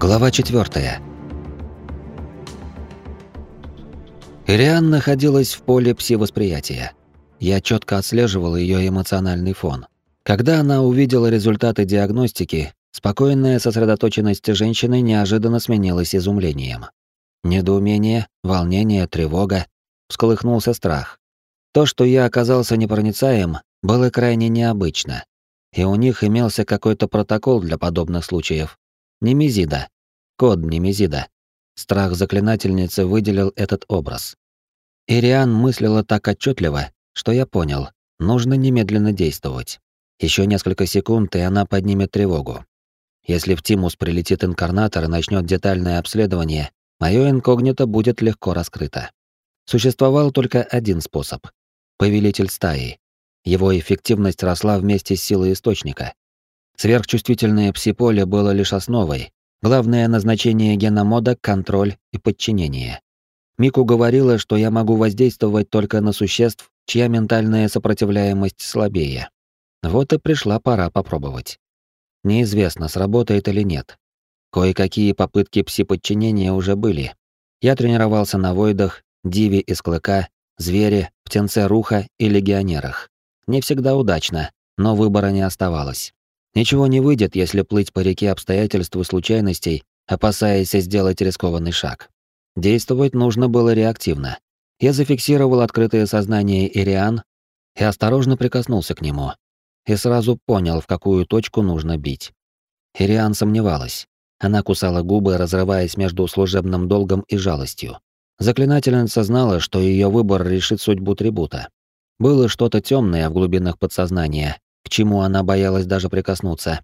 Глава 4. Ириан находилась в поле пси-восприятия. Я четко отслеживал ее эмоциональный фон. Когда она увидела результаты диагностики, спокойная сосредоточенность женщины неожиданно сменилась изумлением. Недоумение, волнение, тревога, всколыхнулся страх. То, что я оказался непроницаем, было крайне необычно. И у них имелся какой-то протокол для подобных случаев. Немезида. Код Немезида. Страх заклинательницы выделил этот образ. Ириан мыслила так отчетливо, что я понял, нужно немедленно действовать. Еще несколько секунд, и она поднимет тревогу. Если в Тимус прилетит инкарнатор и начнет детальное обследование, мое инкогнито будет легко раскрыто. Существовал только один способ — повелитель стаи. Его эффективность росла вместе с силой источника. Сверхчувствительное псиполе было лишь основой. Главное назначение геномода — контроль и подчинение. Мику говорила, что я могу воздействовать только на существ, чья ментальная сопротивляемость слабее. Вот и пришла пора попробовать. Неизвестно, сработает или нет. Кое-какие попытки пси-подчинения уже были. Я тренировался на войдах, диве из клыка, звере, птенце руха и легионерах. Не всегда удачно, но выбора не оставалось. Ничего не выйдет, если плыть по реке обстоятельств и случайностей, опасаясь сделать рискованный шаг. Действовать нужно было реактивно. Я зафиксировал открытое сознание Ириан и осторожно прикоснулся к нему. И сразу понял, в какую точку нужно бить. Ириан сомневалась. Она кусала губы, разрываясь между служебным долгом и жалостью. Заклинательница знала, что ее выбор решит судьбу трибута. Было что-то темное в глубинах подсознания, чему она боялась даже прикоснуться.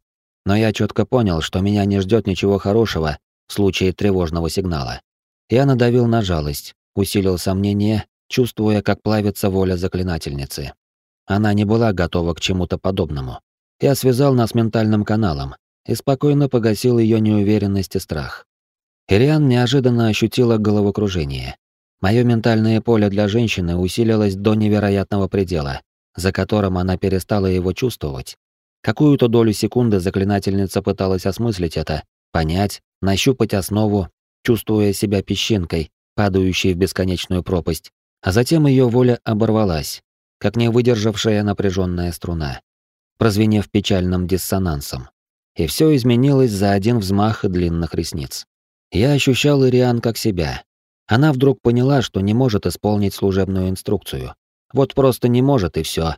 Но я четко понял, что меня не ждет ничего хорошего в случае тревожного сигнала. Я надавил на жалость, усилил сомнение, чувствуя, как плавится воля заклинательницы. Она не была готова к чему-то подобному. Я связал нас ментальным каналом и спокойно погасил ее неуверенность и страх. Ириан неожиданно ощутила головокружение. Мое ментальное поле для женщины усилилось до невероятного предела, за которым она перестала его чувствовать. Какую-то долю секунды заклинательница пыталась осмыслить это, понять, нащупать основу, чувствуя себя песчинкой, падающей в бесконечную пропасть, а затем ее воля оборвалась, как не выдержавшая напряженная струна, прозвенев печальным диссонансом. И все изменилось за один взмах длинных ресниц. Я ощущал Ириан как себя. Она вдруг поняла, что не может исполнить служебную инструкцию. Вот просто не может, и все.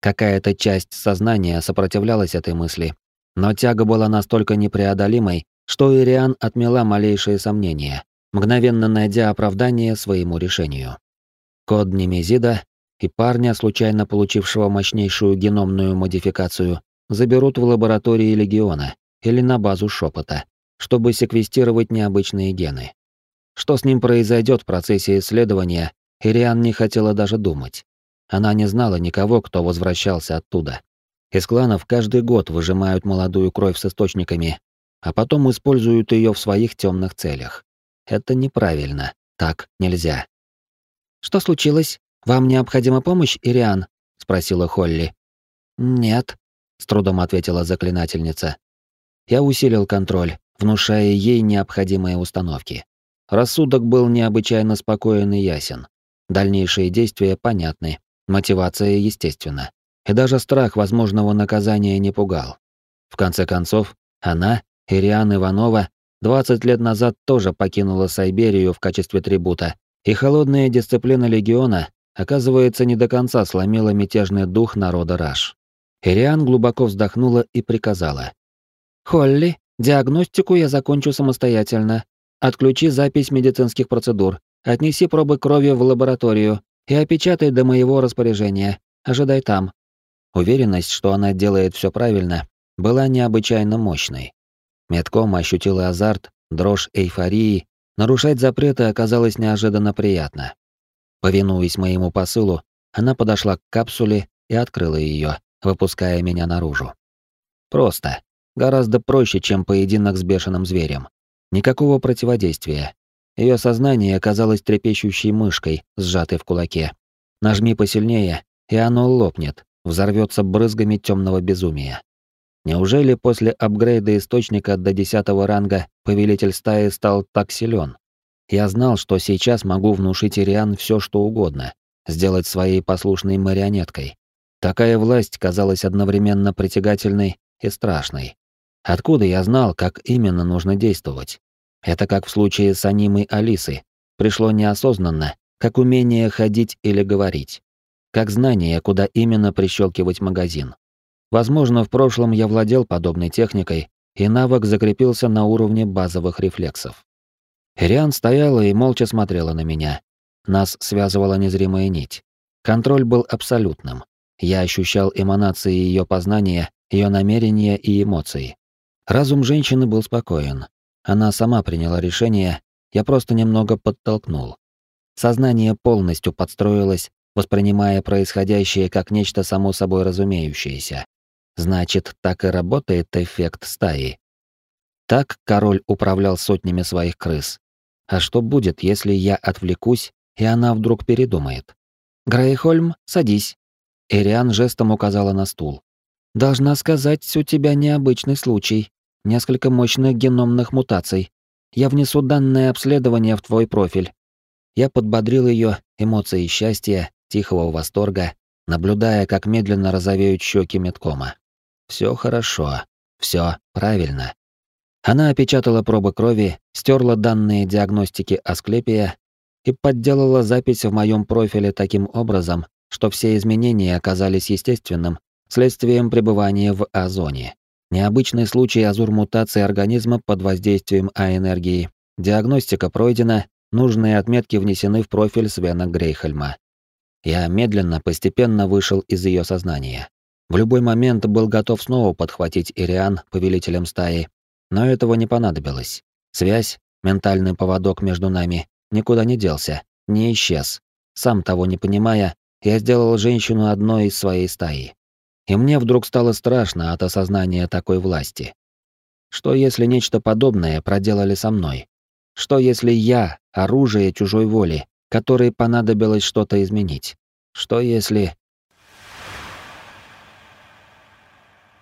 Какая-то часть сознания сопротивлялась этой мысли, но тяга была настолько непреодолимой, что Ириан отмела малейшие сомнения, мгновенно найдя оправдание своему решению. Код Немезида и парня, случайно получившего мощнейшую геномную модификацию, заберут в лаборатории Легиона или на базу Шепота, чтобы секвестировать необычные гены. Что с ним произойдет в процессе исследования, Ириан не хотела даже думать. Она не знала никого, кто возвращался оттуда. Из кланов каждый год выжимают молодую кровь с источниками, а потом используют ее в своих темных целях. Это неправильно. Так нельзя. Что случилось? Вам необходима помощь, Ириан? спросила Холли. Нет, с трудом ответила заклинательница. Я усилил контроль, внушая ей необходимые установки. Рассудок был необычайно спокоен и ясен. Дальнейшие действия понятны, мотивация естественна. И даже страх возможного наказания не пугал. В конце концов, она Ириан Иванова 20 лет назад тоже покинула Сайберию в качестве трибута, и холодная дисциплина легиона, оказывается, не до конца сломила мятежный дух народа Раш. Ириан глубоко вздохнула и приказала. «Холли, диагностику я закончу самостоятельно. Отключи запись медицинских процедур, отнеси пробы крови в лабораторию и опечатай до моего распоряжения. Ожидай там». Уверенность, что она делает все правильно, была необычайно мощной. Метком ощутила азарт, дрожь эйфории, нарушать запреты оказалось неожиданно приятно. Повинуясь моему посылу, она подошла к капсуле и открыла ее, выпуская меня наружу. Просто. Гораздо проще, чем поединок с бешеным зверем. Никакого противодействия. Ее сознание оказалось трепещущей мышкой, сжатой в кулаке. Нажми посильнее, и оно лопнет, взорвется брызгами темного безумия. Неужели после апгрейда источника до десятого ранга повелитель стаи стал так силен? Я знал, что сейчас могу внушить Ириан все, что угодно, сделать своей послушной марионеткой. Такая власть казалась одновременно притягательной и страшной. Откуда я знал, как именно нужно действовать? Это как в случае с анимой Алисы. Пришло неосознанно, как умение ходить или говорить. Как знание, куда именно прищелкивать магазин. Возможно, в прошлом я владел подобной техникой, и навык закрепился на уровне базовых рефлексов. Ириан стояла и молча смотрела на меня. Нас связывала незримая нить. Контроль был абсолютным. Я ощущал эманации ее познания, ее намерения и эмоции. Разум женщины был спокоен. Она сама приняла решение, я просто немного подтолкнул. Сознание полностью подстроилось, воспринимая происходящее как нечто само собой разумеющееся. Значит, так и работает эффект стаи. Так король управлял сотнями своих крыс. А что будет, если я отвлекусь, и она вдруг передумает? Грейхольм, садись. Эриан жестом указала на стул. Должна сказать, у тебя необычный случай. Несколько мощных геномных мутаций. Я внесу данное обследование в твой профиль. Я подбодрил ее эмоции счастья, тихого восторга, наблюдая, как медленно розовеют щеки медкома. Все хорошо, все правильно. Она опечатала пробы крови, стерла данные диагностики Асклепия и подделала запись в моем профиле таким образом, что все изменения оказались естественным следствием пребывания в озоне. Необычный случай азур-мутации организма под воздействием А-энергии. Диагностика пройдена, нужные отметки внесены в профиль Свена Грейхельма. Я медленно, постепенно вышел из ее сознания. В любой момент был готов снова подхватить Ириан повелителем стаи, но этого не понадобилось. Связь, ментальный поводок между нами, никуда не делся, не исчез. Сам того не понимая, я сделал женщину одной из своей стаи. И мне вдруг стало страшно от осознания такой власти. Что если нечто подобное проделали со мной? Что если я — оружие чужой воли, которой понадобилось что-то изменить? Что если...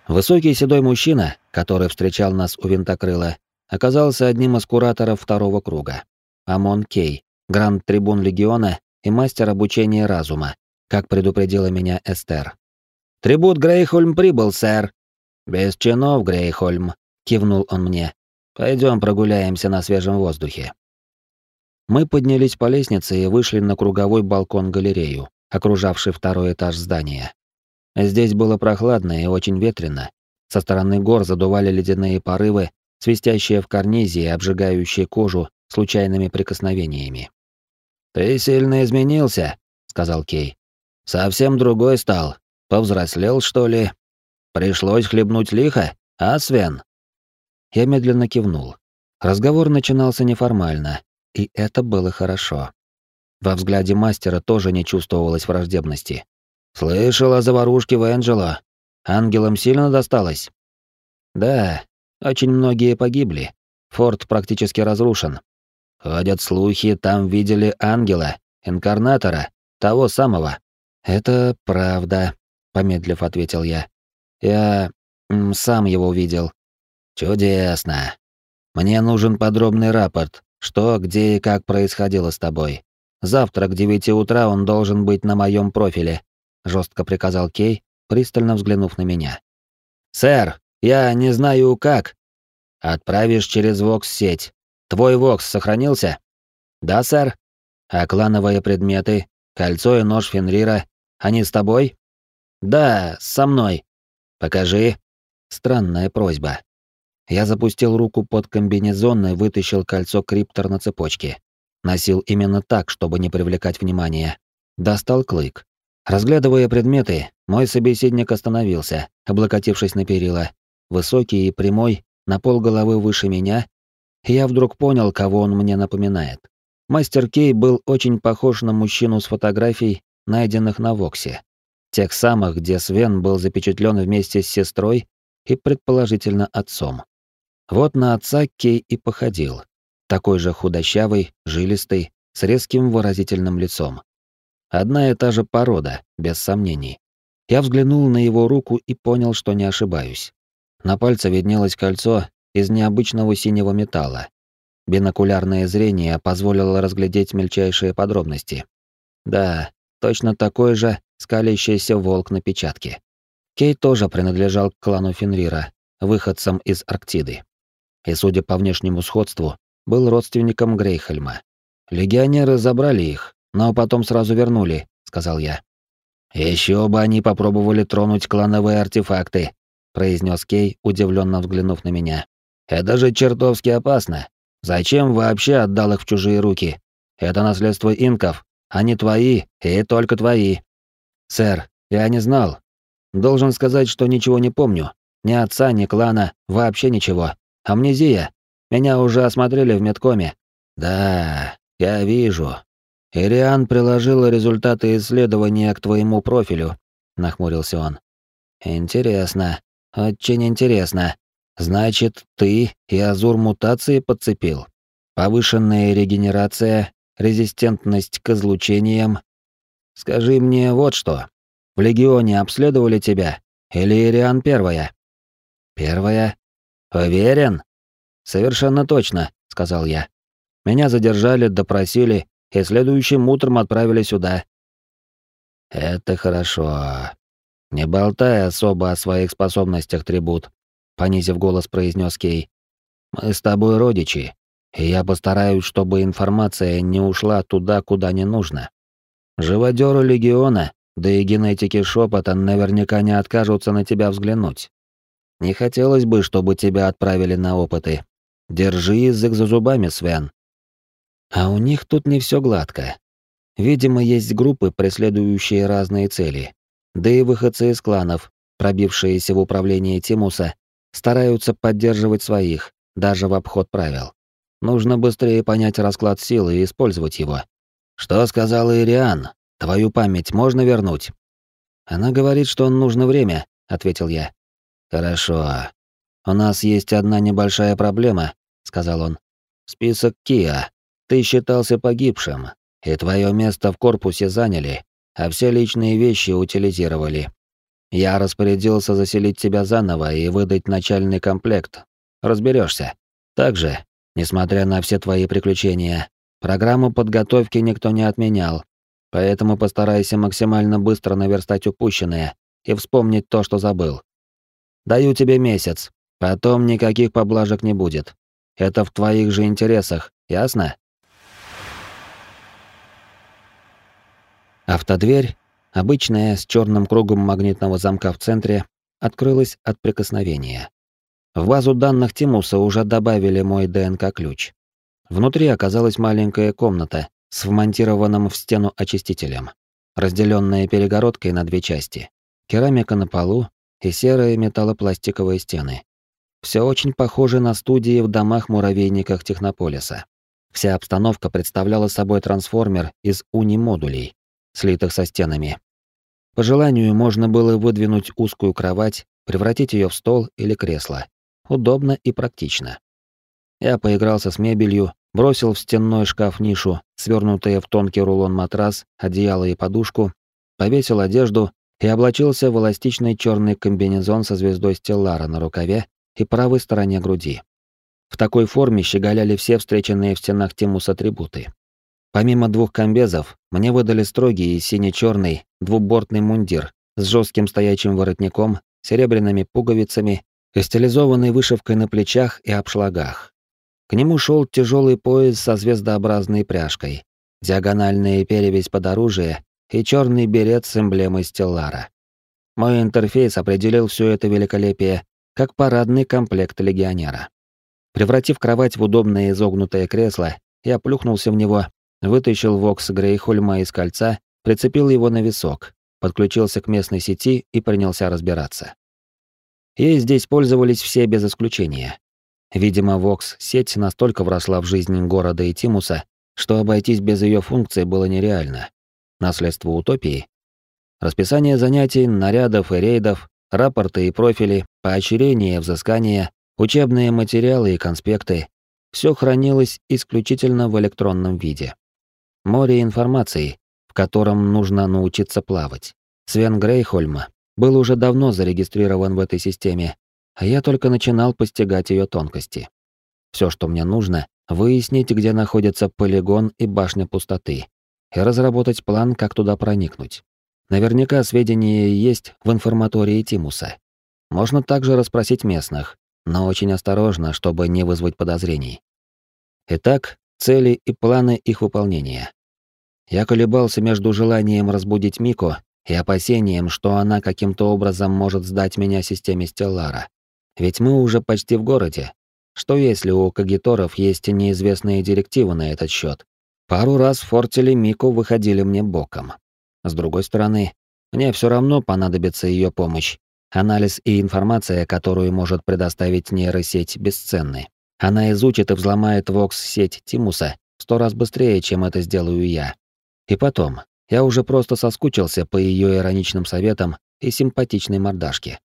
Высокий седой мужчина, который встречал нас у винтокрыла, оказался одним из кураторов второго круга. Амон Кей, гранд-трибун легиона и мастер обучения разума, как предупредила меня Эстер. «Трибут Грейхольм прибыл, сэр». «Без чинов, Грейхольм», — кивнул он мне. Пойдем прогуляемся на свежем воздухе». Мы поднялись по лестнице и вышли на круговой балкон-галерею, окружавший второй этаж здания. Здесь было прохладно и очень ветрено. Со стороны гор задували ледяные порывы, свистящие в карнизе и обжигающие кожу случайными прикосновениями. «Ты сильно изменился», — сказал Кей. «Совсем другой стал. Повзрослел, что ли? Пришлось хлебнуть лихо, а, Свен?» Я медленно кивнул. Разговор начинался неформально, и это было хорошо. Во взгляде мастера тоже не чувствовалось враждебности. «Слышал о заварушке в Энджело. Ангелам сильно досталось?» «Да, очень многие погибли. Форт практически разрушен. Ходят слухи, там видели ангела, инкарнатора, того самого». «Это правда», — помедлив ответил я. «Я сам его видел». «Чудесно. Мне нужен подробный рапорт, что, где и как происходило с тобой. Завтра к девяти утра он должен быть на моем профиле жестко приказал Кей, пристально взглянув на меня. Сэр, я не знаю как. Отправишь через Вокс-сеть. Твой Вокс сохранился? Да, сэр. А клановые предметы, кольцо и нож Фенрира, они с тобой? Да, со мной. Покажи. Странная просьба. Я запустил руку под комбинезон и вытащил кольцо криптор на цепочке. Носил именно так, чтобы не привлекать внимания. Достал клык. Разглядывая предметы, мой собеседник остановился, облокотившись на перила. Высокий и прямой, на пол головы выше меня, и я вдруг понял, кого он мне напоминает. Мастер Кей был очень похож на мужчину с фотографий, найденных на Воксе. Тех самых, где Свен был запечатлен вместе с сестрой и, предположительно, отцом. Вот на отца Кей и походил. Такой же худощавый, жилистый, с резким выразительным лицом. Одна и та же порода, без сомнений. Я взглянул на его руку и понял, что не ошибаюсь. На пальце виднелось кольцо из необычного синего металла. Бинокулярное зрение позволило разглядеть мельчайшие подробности. Да, точно такой же скалящийся волк на печатке. Кей тоже принадлежал к клану Фенрира, выходцам из Арктиды. И, судя по внешнему сходству, был родственником Грейхельма. Легионеры забрали их, но потом сразу вернули, сказал я. Еще бы они попробовали тронуть клановые артефакты, произнес Кей, удивленно взглянув на меня. Это же чертовски опасно. Зачем вообще отдал их в чужие руки? Это наследство инков, они твои и только твои. Сэр, я не знал. Должен сказать, что ничего не помню. Ни отца, ни клана, вообще ничего. Амнезия. Меня уже осмотрели в медкоме. Да, я вижу. Ириан приложила результаты исследования к твоему профилю, нахмурился он. Интересно. Очень интересно. Значит, ты и Азур мутации подцепил. Повышенная регенерация, резистентность к излучениям. Скажи мне вот что. В Легионе обследовали тебя? Или Ириан первая? Первая? Уверен? Совершенно точно, сказал я. Меня задержали, допросили, и следующим утром отправили сюда. Это хорошо. Не болтай особо о своих способностях, трибут, понизив голос, произнес Кей. Мы с тобой родичи, и я постараюсь, чтобы информация не ушла туда, куда не нужно. Живодеры легиона, да и генетики шепота наверняка не откажутся на тебя взглянуть. Не хотелось бы, чтобы тебя отправили на опыты. Держи язык за зубами, Свен. А у них тут не все гладко. Видимо, есть группы, преследующие разные цели. Да и выходцы из кланов, пробившиеся в управление Тимуса, стараются поддерживать своих, даже в обход правил. Нужно быстрее понять расклад силы и использовать его. Что сказала Ириан? Твою память можно вернуть? Она говорит, что нужно время, ответил я. Хорошо. У нас есть одна небольшая проблема, сказал он. Список Киа. Ты считался погибшим, и твое место в корпусе заняли, а все личные вещи утилизировали. Я распорядился заселить тебя заново и выдать начальный комплект. Разберешься. Также Несмотря на все твои приключения, программу подготовки никто не отменял, поэтому постарайся максимально быстро наверстать упущенное и вспомнить то, что забыл. Даю тебе месяц, потом никаких поблажек не будет. Это в твоих же интересах, ясно? Автодверь, обычная с черным кругом магнитного замка в центре, открылась от прикосновения. В базу данных Тимуса уже добавили мой ДНК-ключ. Внутри оказалась маленькая комната с вмонтированным в стену очистителем, разделенная перегородкой на две части. Керамика на полу и серые металлопластиковые стены. Все очень похоже на студии в домах-муравейниках Технополиса. Вся обстановка представляла собой трансформер из уни-модулей, слитых со стенами. По желанию можно было выдвинуть узкую кровать, превратить ее в стол или кресло. Удобно и практично. Я поигрался с мебелью, бросил в стенной шкаф нишу, свернутые в тонкий рулон матрас, одеяло и подушку, повесил одежду и облачился в эластичный черный комбинезон со звездой Стеллара на рукаве и правой стороне груди. В такой форме щеголяли все встреченные в стенах Тимус атрибуты. Помимо двух комбезов, мне выдали строгий сине-черный двубортный мундир с жестким стоячим воротником, серебряными пуговицами и стилизованной вышивкой на плечах и обшлагах. К нему шел тяжелый пояс со звездообразной пряжкой, диагональная перевязь под оружие и черный берет с эмблемой Стеллара. Мой интерфейс определил все это великолепие как парадный комплект легионера. Превратив кровать в удобное изогнутое кресло, я плюхнулся в него, вытащил вокс Грейхольма из кольца, прицепил его на висок, подключился к местной сети и принялся разбираться. Ей здесь пользовались все без исключения. Видимо, Вокс-сеть настолько вросла в жизнь города и Тимуса, что обойтись без ее функции было нереально. Наследство утопии. Расписание занятий, нарядов и рейдов, рапорты и профили, поощрения и взыскания, учебные материалы и конспекты — все хранилось исключительно в электронном виде. Море информации, в котором нужно научиться плавать. Свен Грейхольма был уже давно зарегистрирован в этой системе, а я только начинал постигать ее тонкости. Все, что мне нужно, выяснить, где находится полигон и башня пустоты, и разработать план, как туда проникнуть. Наверняка сведения есть в информатории Тимуса. Можно также расспросить местных, но очень осторожно, чтобы не вызвать подозрений. Итак, цели и планы их выполнения. Я колебался между желанием разбудить Мико и опасением, что она каким-то образом может сдать меня системе Стеллара. Ведь мы уже почти в городе. Что если у кагиторов есть неизвестные директивы на этот счет? Пару раз в фортеле Мико выходили мне боком. С другой стороны, мне все равно понадобится ее помощь. Анализ и информация, которую может предоставить нейросеть, бесценны. Она изучит и взломает вокс-сеть Тимуса сто раз быстрее, чем это сделаю я. И потом, я уже просто соскучился по ее ироничным советам и симпатичной мордашке.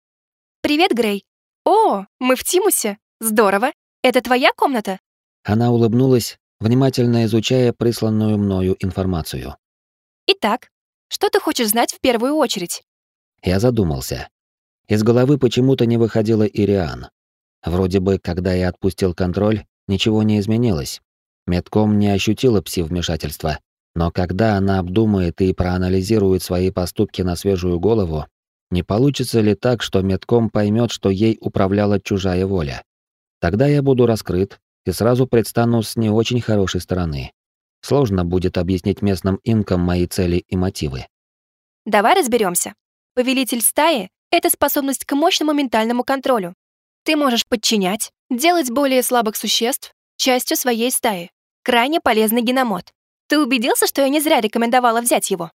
«Привет, Грей. О, мы в Тимусе. Здорово. Это твоя комната?» Она улыбнулась, внимательно изучая присланную мною информацию. «Итак, что ты хочешь знать в первую очередь?» Я задумался. Из головы почему-то не выходила Ириан. Вроде бы, когда я отпустил контроль, ничего не изменилось. Медком не ощутила пси-вмешательства, но когда она обдумает и проанализирует свои поступки на свежую голову, не получится ли так, что Медком поймет, что ей управляла чужая воля? Тогда я буду раскрыт и сразу предстану с не очень хорошей стороны. Сложно будет объяснить местным инкам мои цели и мотивы. Давай разберемся. Повелитель стаи — это способность к мощному ментальному контролю. Ты можешь подчинять, делать более слабых существ частью своей стаи. Крайне полезный геномод. Ты убедился, что я не зря рекомендовала взять его?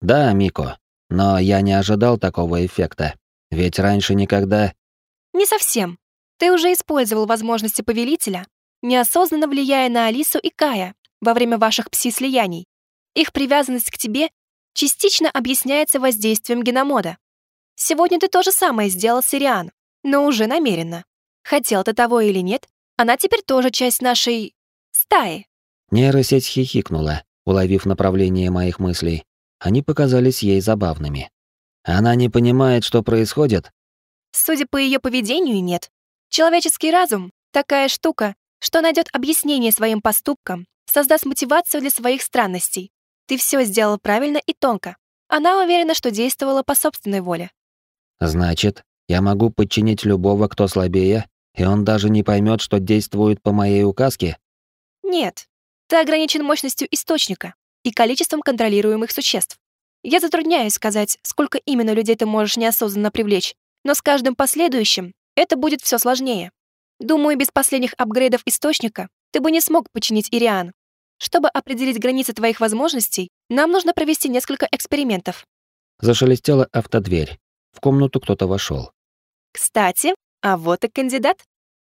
Да, Мико. Но я не ожидал такого эффекта. Ведь раньше никогда... Не совсем. Ты уже использовал возможности повелителя, неосознанно влияя на Алису и Кая, во время ваших пси-слияний. Их привязанность к тебе частично объясняется воздействием геномода. Сегодня ты то же самое сделал с Ириан, но уже намеренно. Хотел ты того или нет, она теперь тоже часть нашей... стаи. Нейросеть хихикнула, уловив направление моих мыслей. Они показались ей забавными. Она не понимает, что происходит? Судя по ее поведению, нет. Человеческий разум — такая штука, что найдет объяснение своим поступкам создаст мотивацию для своих странностей. Ты все сделал правильно и тонко. Она уверена, что действовала по собственной воле. Значит, я могу подчинить любого, кто слабее, и он даже не поймет, что действует по моей указке? Нет. Ты ограничен мощностью источника и количеством контролируемых существ. Я затрудняюсь сказать, сколько именно людей ты можешь неосознанно привлечь, но с каждым последующим это будет все сложнее. Думаю, без последних апгрейдов источника ты бы не смог починить Ириан. Чтобы определить границы твоих возможностей, нам нужно провести несколько экспериментов. Зашелестела автодверь. В комнату кто-то вошел. Кстати, а вот и кандидат.